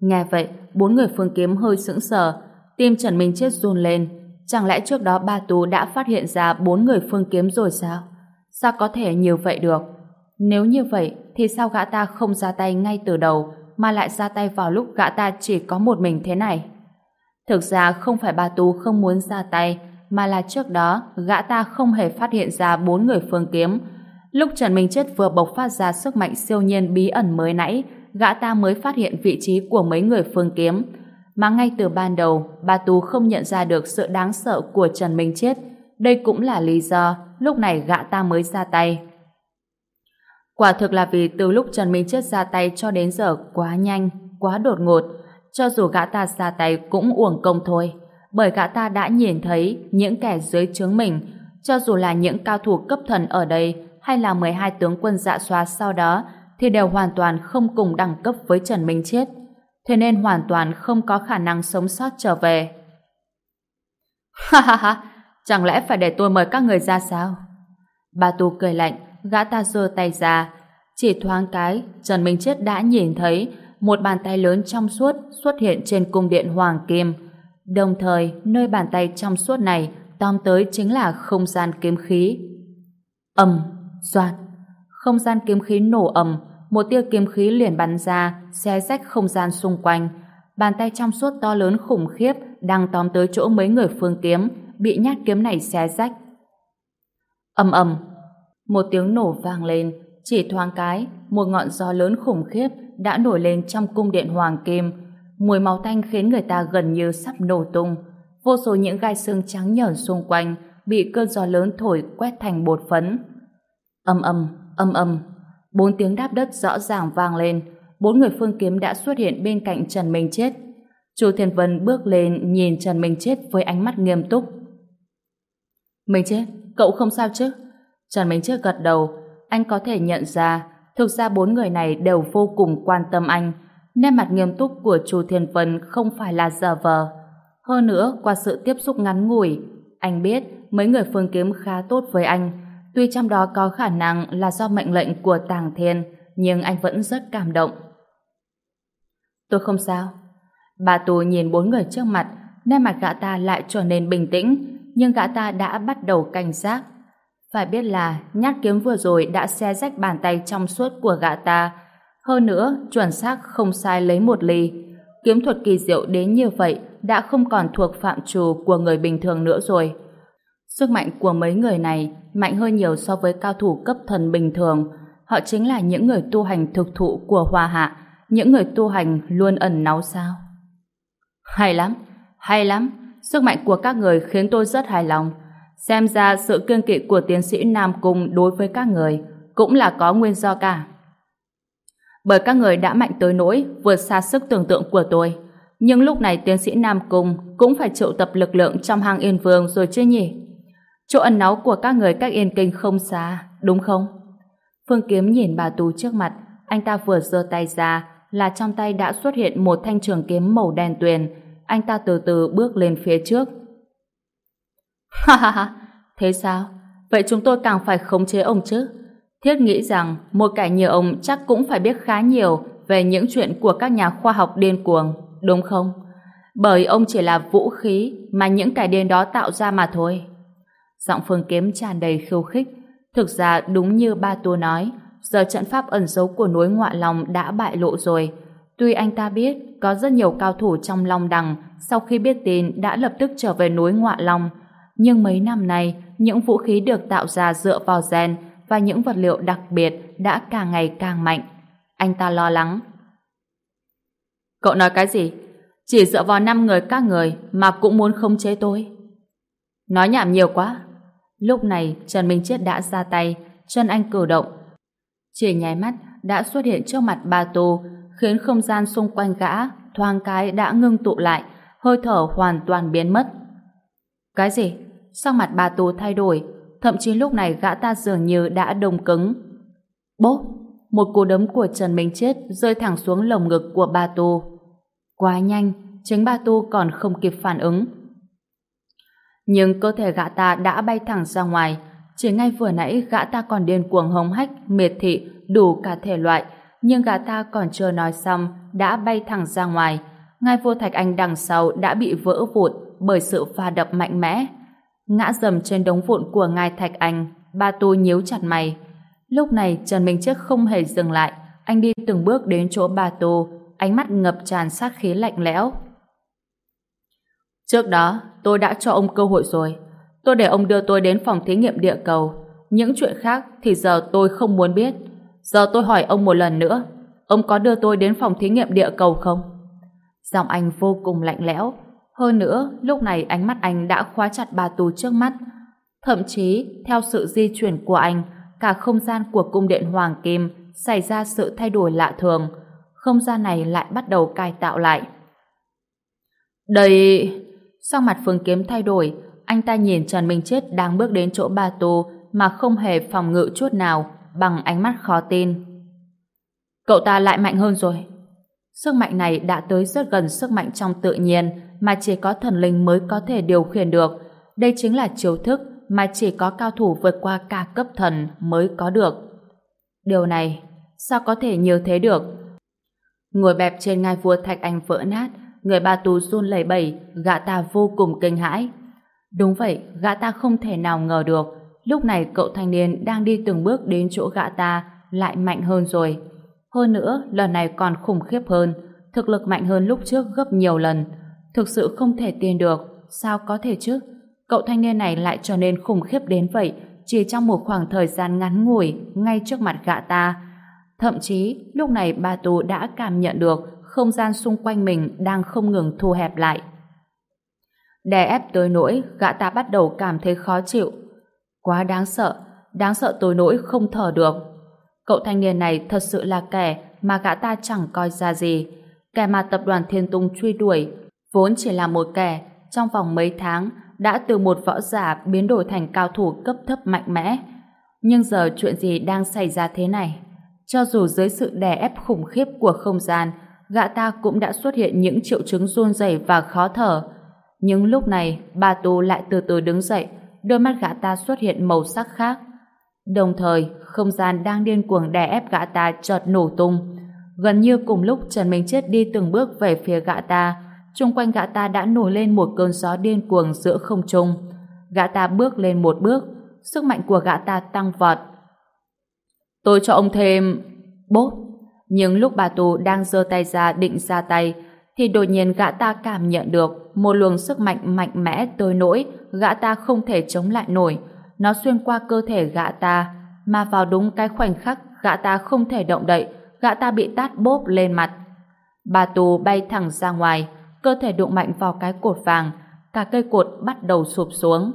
Nghe vậy, bốn người phương kiếm hơi sững sờ, tim Trần Minh Chết run lên. Chẳng lẽ trước đó ba Tú đã phát hiện ra bốn người phương kiếm rồi sao? Sao có thể như vậy được? Nếu như vậy, thì sao gã ta không ra tay ngay từ đầu, mà lại ra tay vào lúc gã ta chỉ có một mình thế này? Thực ra không phải ba Tú không muốn ra tay, mà là trước đó gã ta không hề phát hiện ra bốn người phương kiếm, Lúc Trần Minh Chết vừa bộc phát ra sức mạnh siêu nhiên bí ẩn mới nãy, gã ta mới phát hiện vị trí của mấy người phương kiếm. Mà ngay từ ban đầu, bà Tú không nhận ra được sự đáng sợ của Trần Minh Chết. Đây cũng là lý do lúc này gã ta mới ra tay. Quả thực là vì từ lúc Trần Minh Chết ra tay cho đến giờ quá nhanh, quá đột ngột, cho dù gã ta ra tay cũng uổng công thôi. Bởi gã ta đã nhìn thấy những kẻ dưới trướng mình, cho dù là những cao thủ cấp thần ở đây hay là 12 tướng quân dạ xoa sau đó thì đều hoàn toàn không cùng đẳng cấp với Trần Minh Chết. Thế nên hoàn toàn không có khả năng sống sót trở về. Ha ha ha, chẳng lẽ phải để tôi mời các người ra sao? Bà Tu cười lạnh, gã ta giơ tay ra. Chỉ thoáng cái, Trần Minh Chết đã nhìn thấy một bàn tay lớn trong suốt xuất hiện trên cung điện Hoàng Kim. Đồng thời, nơi bàn tay trong suốt này tóm tới chính là không gian kiếm khí. Ầm! Doạt, không gian kiếm khí nổ ầm, một tia kiếm khí liền bắn ra, xé rách không gian xung quanh. bàn tay trong suốt to lớn khủng khiếp đang tóm tới chỗ mấy người phương kiếm, bị nhát kiếm này xé rách. ầm ầm, một tiếng nổ vang lên, chỉ thoáng cái, một ngọn gió lớn khủng khiếp đã nổi lên trong cung điện hoàng kim, mùi máu tanh khiến người ta gần như sắp nổ tung. Vô số những gai xương trắng nhởn xung quanh bị cơn gió lớn thổi quét thành bột phấn. Âm âm, âm âm, bốn tiếng đáp đất rõ ràng vang lên, bốn người phương kiếm đã xuất hiện bên cạnh Trần Minh Chết. Chu Thiên Vân bước lên nhìn Trần Minh Chết với ánh mắt nghiêm túc. Minh Chết, cậu không sao chứ? Trần Minh Chết gật đầu, anh có thể nhận ra thực ra bốn người này đều vô cùng quan tâm anh, nên mặt nghiêm túc của Chu Thiên Vân không phải là giả vờ. Hơn nữa, qua sự tiếp xúc ngắn ngủi, anh biết mấy người phương kiếm khá tốt với anh, tuy trong đó có khả năng là do mệnh lệnh của Tàng Thiên, nhưng anh vẫn rất cảm động. Tôi không sao. Bà tù nhìn bốn người trước mặt, nên mặt gã ta lại trở nên bình tĩnh, nhưng gã ta đã bắt đầu cảnh giác. Phải biết là nhát kiếm vừa rồi đã xe rách bàn tay trong suốt của gã ta. Hơn nữa, chuẩn xác không sai lấy một ly. Kiếm thuật kỳ diệu đến như vậy đã không còn thuộc phạm trù của người bình thường nữa rồi. Sức mạnh của mấy người này mạnh hơn nhiều so với cao thủ cấp thần bình thường. Họ chính là những người tu hành thực thụ của Hoa Hạ, những người tu hành luôn ẩn náu sao. Hay lắm, hay lắm. Sức mạnh của các người khiến tôi rất hài lòng. Xem ra sự kiêng kỵ của tiến sĩ Nam Cung đối với các người cũng là có nguyên do cả. Bởi các người đã mạnh tới nỗi vượt xa sức tưởng tượng của tôi. Nhưng lúc này tiến sĩ Nam Cung cũng phải triệu tập lực lượng trong hang Yên Vương rồi chứ nhỉ? Chỗ ẩn náu của các người cách Yên Kinh không xa, đúng không? Phương Kiếm nhìn bà tú trước mặt, anh ta vừa giơ tay ra là trong tay đã xuất hiện một thanh trường kiếm màu đen tuyền. Anh ta từ từ bước lên phía trước. Ha ha ha, thế sao? Vậy chúng tôi càng phải khống chế ông chứ? Thiết nghĩ rằng một kẻ như ông chắc cũng phải biết khá nhiều về những chuyện của các nhà khoa học điên cuồng, đúng không? Bởi ông chỉ là vũ khí mà những kẻ điên đó tạo ra mà thôi. Giọng phương kiếm tràn đầy khiêu khích. Thực ra đúng như ba tu nói, giờ trận pháp ẩn giấu của núi Ngoại Long đã bại lộ rồi. Tuy anh ta biết có rất nhiều cao thủ trong Long Đằng sau khi biết tin đã lập tức trở về núi Ngoại Long, nhưng mấy năm nay, những vũ khí được tạo ra dựa vào gen và những vật liệu đặc biệt đã càng ngày càng mạnh. Anh ta lo lắng. Cậu nói cái gì? Chỉ dựa vào năm người các người mà cũng muốn khống chế tôi. Nói nhảm nhiều quá. Lúc này Trần Minh Chết đã ra tay, chân anh cử động. Chỉ nháy mắt đã xuất hiện trước mặt ba tô, khiến không gian xung quanh gã thoáng cái đã ngưng tụ lại, hơi thở hoàn toàn biến mất. Cái gì? Sắc mặt ba tô thay đổi, thậm chí lúc này gã ta dường như đã đông cứng. Bốp! Một cú đấm của Trần Minh Chết rơi thẳng xuống lồng ngực của ba tô. Quá nhanh, chính ba tô còn không kịp phản ứng nhưng cơ thể gã ta đã bay thẳng ra ngoài. Chỉ ngay vừa nãy gã ta còn điên cuồng hống hách, miệt thị, đủ cả thể loại, nhưng gã ta còn chưa nói xong, đã bay thẳng ra ngoài. Ngay vô thạch anh đằng sau đã bị vỡ vụn bởi sự pha đập mạnh mẽ. Ngã dầm trên đống vụn của ngài thạch anh, ba tu nhíu chặt mày. Lúc này Trần Minh Chức không hề dừng lại, anh đi từng bước đến chỗ ba tu, ánh mắt ngập tràn sát khí lạnh lẽo. Trước đó, tôi đã cho ông cơ hội rồi. Tôi để ông đưa tôi đến phòng thí nghiệm địa cầu. Những chuyện khác thì giờ tôi không muốn biết. Giờ tôi hỏi ông một lần nữa. Ông có đưa tôi đến phòng thí nghiệm địa cầu không? Giọng anh vô cùng lạnh lẽo. Hơn nữa, lúc này ánh mắt anh đã khóa chặt bà tù trước mắt. Thậm chí, theo sự di chuyển của anh, cả không gian của cung điện Hoàng Kim xảy ra sự thay đổi lạ thường. Không gian này lại bắt đầu cải tạo lại. Đây... Sau mặt Phương Kiếm thay đổi, anh ta nhìn Trần Minh Chết đang bước đến chỗ bà tù mà không hề phòng ngự chút nào, bằng ánh mắt khó tin. Cậu ta lại mạnh hơn rồi. Sức mạnh này đã tới rất gần sức mạnh trong tự nhiên mà chỉ có thần linh mới có thể điều khiển được. Đây chính là chiêu thức mà chỉ có cao thủ vượt qua cả cấp thần mới có được. Điều này, sao có thể như thế được? Ngồi bẹp trên ngai vua Thạch Anh vỡ nát, người ba tù run lẩy bẩy, gã ta vô cùng kinh hãi. Đúng vậy, gã ta không thể nào ngờ được, lúc này cậu thanh niên đang đi từng bước đến chỗ gã ta lại mạnh hơn rồi. Hơn nữa, lần này còn khủng khiếp hơn, thực lực mạnh hơn lúc trước gấp nhiều lần. Thực sự không thể tin được, sao có thể chứ? Cậu thanh niên này lại trở nên khủng khiếp đến vậy, chỉ trong một khoảng thời gian ngắn ngủi, ngay trước mặt gã ta. Thậm chí, lúc này ba tù đã cảm nhận được không gian xung quanh mình đang không ngừng thu hẹp lại. Đè ép tới nỗi, gã ta bắt đầu cảm thấy khó chịu. Quá đáng sợ, đáng sợ tối nỗi không thở được. Cậu thanh niên này thật sự là kẻ mà gã ta chẳng coi ra gì. Kẻ mà tập đoàn Thiên Tung truy đuổi, vốn chỉ là một kẻ, trong vòng mấy tháng đã từ một võ giả biến đổi thành cao thủ cấp thấp mạnh mẽ. Nhưng giờ chuyện gì đang xảy ra thế này? Cho dù dưới sự đè ép khủng khiếp của không gian, gã ta cũng đã xuất hiện những triệu chứng run rẩy và khó thở. Nhưng lúc này, bà Tu lại từ từ đứng dậy, đôi mắt gã ta xuất hiện màu sắc khác. Đồng thời, không gian đang điên cuồng đè ép gã ta chợt nổ tung. Gần như cùng lúc Trần Minh Chết đi từng bước về phía gã ta, chung quanh gã ta đã nổi lên một cơn gió điên cuồng giữa không trung. Gã ta bước lên một bước, sức mạnh của gã ta tăng vọt. Tôi cho ông thêm... Bốp! Nhưng lúc bà tù đang giơ tay ra định ra tay, thì đột nhiên gã ta cảm nhận được một luồng sức mạnh mạnh mẽ tới nỗi gã ta không thể chống lại nổi. Nó xuyên qua cơ thể gã ta, mà vào đúng cái khoảnh khắc gã ta không thể động đậy, gã ta bị tát bốp lên mặt. Bà tù bay thẳng ra ngoài, cơ thể đụng mạnh vào cái cột vàng, cả cây cột bắt đầu sụp xuống.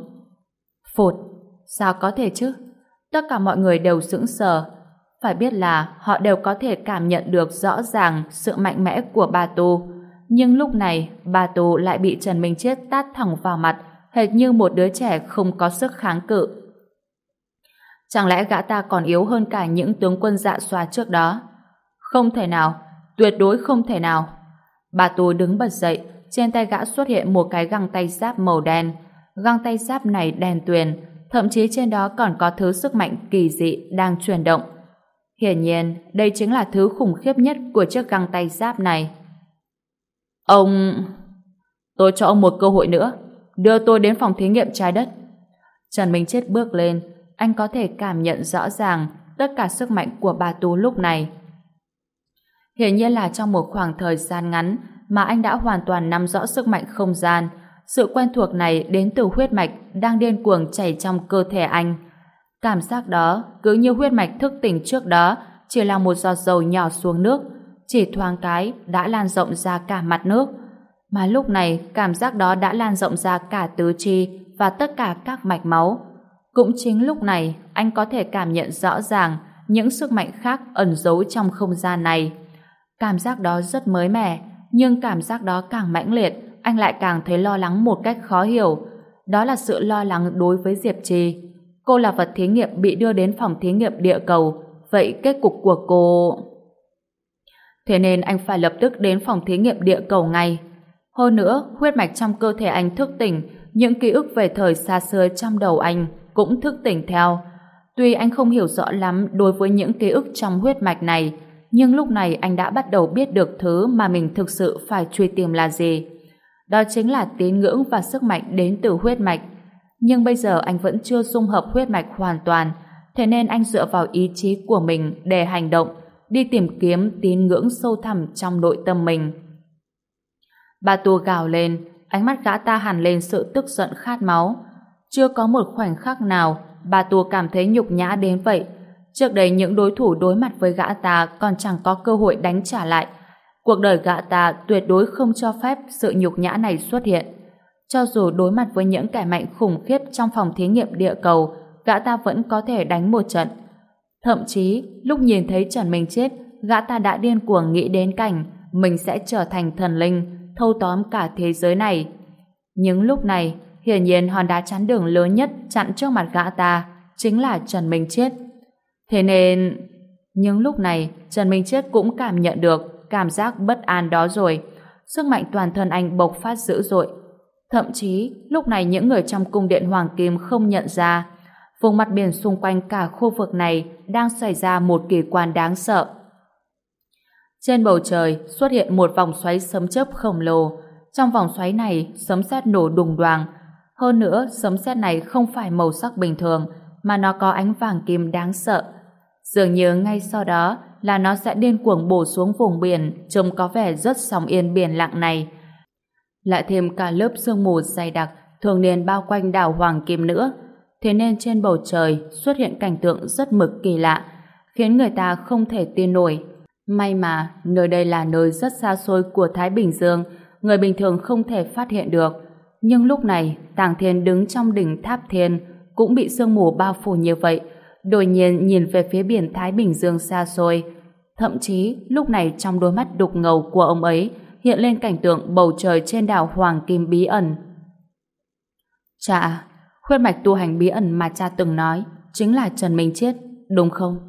Phụt, sao có thể chứ? Tất cả mọi người đều sững sờ. Phải biết là họ đều có thể cảm nhận được rõ ràng sự mạnh mẽ của bà Tu. Nhưng lúc này, bà Tu lại bị Trần Minh Chết tát thẳng vào mặt, hệt như một đứa trẻ không có sức kháng cự. Chẳng lẽ gã ta còn yếu hơn cả những tướng quân dạ xoa trước đó? Không thể nào, tuyệt đối không thể nào. Bà Tú đứng bật dậy, trên tay gã xuất hiện một cái găng tay giáp màu đen. Găng tay giáp này đen tuyền, thậm chí trên đó còn có thứ sức mạnh kỳ dị đang chuyển động. Hiển nhiên, đây chính là thứ khủng khiếp nhất của chiếc găng tay giáp này. Ông... Tôi cho ông một cơ hội nữa. Đưa tôi đến phòng thí nghiệm trái đất. Trần Minh Chết bước lên. Anh có thể cảm nhận rõ ràng tất cả sức mạnh của bà Tú lúc này. Hiển nhiên là trong một khoảng thời gian ngắn mà anh đã hoàn toàn nắm rõ sức mạnh không gian. Sự quen thuộc này đến từ huyết mạch đang điên cuồng chảy trong cơ thể anh. Cảm giác đó cứ như huyết mạch thức tỉnh trước đó chỉ là một giọt dầu nhỏ xuống nước, chỉ thoáng cái đã lan rộng ra cả mặt nước. Mà lúc này cảm giác đó đã lan rộng ra cả tứ chi và tất cả các mạch máu. Cũng chính lúc này anh có thể cảm nhận rõ ràng những sức mạnh khác ẩn giấu trong không gian này. Cảm giác đó rất mới mẻ, nhưng cảm giác đó càng mãnh liệt, anh lại càng thấy lo lắng một cách khó hiểu. Đó là sự lo lắng đối với Diệp Trì. Cô là vật thí nghiệm bị đưa đến phòng thí nghiệm địa cầu, vậy kết cục của cô... Thế nên anh phải lập tức đến phòng thí nghiệm địa cầu ngay. Hơn nữa, huyết mạch trong cơ thể anh thức tỉnh, những ký ức về thời xa xưa trong đầu anh cũng thức tỉnh theo. Tuy anh không hiểu rõ lắm đối với những ký ức trong huyết mạch này, nhưng lúc này anh đã bắt đầu biết được thứ mà mình thực sự phải truy tìm là gì. Đó chính là tín ngưỡng và sức mạnh đến từ huyết mạch. Nhưng bây giờ anh vẫn chưa dung hợp huyết mạch hoàn toàn, thế nên anh dựa vào ý chí của mình để hành động, đi tìm kiếm tín ngưỡng sâu thẳm trong nội tâm mình. Bà tù gào lên, ánh mắt gã ta hẳn lên sự tức giận khát máu. Chưa có một khoảnh khắc nào bà tù cảm thấy nhục nhã đến vậy, Trước đây những đối thủ đối mặt với gã ta còn chẳng có cơ hội đánh trả lại. Cuộc đời gã ta tuyệt đối không cho phép sự nhục nhã này xuất hiện. Cho dù đối mặt với những kẻ mạnh khủng khiếp trong phòng thí nghiệm địa cầu, gã ta vẫn có thể đánh một trận. Thậm chí, lúc nhìn thấy Trần Minh chết, gã ta đã điên cuồng nghĩ đến cảnh mình sẽ trở thành thần linh, thâu tóm cả thế giới này. Những lúc này, hiển nhiên hòn đá chắn đường lớn nhất chặn trước mặt gã ta, chính là Trần Minh Chết. Thế nên... Nhưng lúc này, Trần Minh Chết cũng cảm nhận được cảm giác bất an đó rồi. Sức mạnh toàn thân anh bộc phát dữ dội. Thậm chí, lúc này những người trong cung điện Hoàng Kim không nhận ra vùng mặt biển xung quanh cả khu vực này đang xảy ra một kỳ quan đáng sợ. Trên bầu trời xuất hiện một vòng xoáy sấm chớp khổng lồ. Trong vòng xoáy này, sấm sét nổ đùng đoàng. Hơn nữa, sấm sét này không phải màu sắc bình thường, mà nó có ánh vàng kim đáng sợ. Dường như ngay sau đó, là nó sẽ điên cuồng bổ xuống vùng biển trông có vẻ rất sóng yên biển lặng này. Lại thêm cả lớp sương mù dày đặc thường niên bao quanh đảo Hoàng Kim nữa. Thế nên trên bầu trời xuất hiện cảnh tượng rất mực kỳ lạ, khiến người ta không thể tin nổi. May mà nơi đây là nơi rất xa xôi của Thái Bình Dương, người bình thường không thể phát hiện được. Nhưng lúc này, Tàng Thiên đứng trong đỉnh tháp thiên, cũng bị sương mù bao phủ như vậy, đột nhiên nhìn về phía biển Thái Bình Dương xa xôi. Thậm chí, lúc này trong đôi mắt đục ngầu của ông ấy hiện lên cảnh tượng bầu trời trên đảo Hoàng Kim bí ẩn. Chà, khuyết mạch tu hành bí ẩn mà cha từng nói chính là Trần Minh Chiết, đúng không?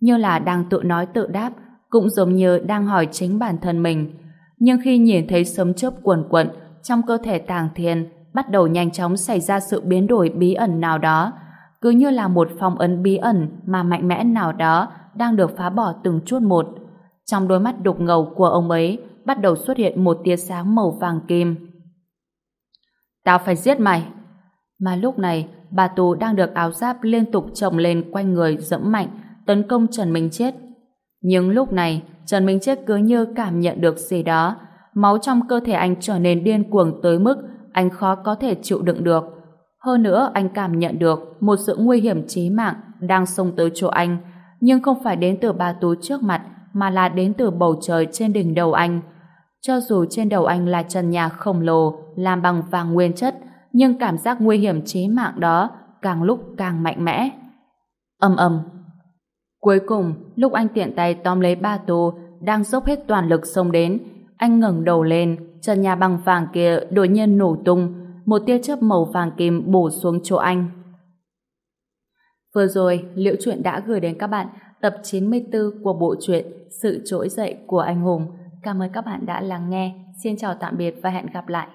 Như là đang tự nói tự đáp, cũng giống như đang hỏi chính bản thân mình. Nhưng khi nhìn thấy sấm chớp cuồn cuộn trong cơ thể tàng thiên bắt đầu nhanh chóng xảy ra sự biến đổi bí ẩn nào đó, cứ như là một phong ấn bí ẩn mà mạnh mẽ nào đó đang được phá bỏ từng chút một. Trong đôi mắt đục ngầu của ông ấy bắt đầu xuất hiện một tia sáng màu vàng kim. Tao phải giết mày! Mà lúc này, bà tù đang được áo giáp liên tục trồng lên quanh người dẫm mạnh, tấn công Trần Minh Chết. Nhưng lúc này, Trần Minh Chết cứ như cảm nhận được gì đó. Máu trong cơ thể anh trở nên điên cuồng tới mức anh khó có thể chịu đựng được. Hơn nữa, anh cảm nhận được một sự nguy hiểm chí mạng đang xông tới chỗ anh, nhưng không phải đến từ ba Tú trước mặt, mà là đến từ bầu trời trên đỉnh đầu anh. Cho dù trên đầu anh là trần nhà khổng lồ, làm bằng vàng nguyên chất, nhưng cảm giác nguy hiểm chí mạng đó càng lúc càng mạnh mẽ. Âm âm. Cuối cùng, lúc anh tiện tay tóm lấy ba tù, đang dốc hết toàn lực xông đến, anh ngẩng đầu lên, trần nhà bằng vàng kia đột nhiên nổ tung, một tia chớp màu vàng kim bổ xuống chỗ anh. Vừa rồi, Liễu Chuyện đã gửi đến các bạn tập 94 của bộ truyện Sự trỗi dậy của anh hùng. Cảm ơn các bạn đã lắng nghe. Xin chào tạm biệt và hẹn gặp lại.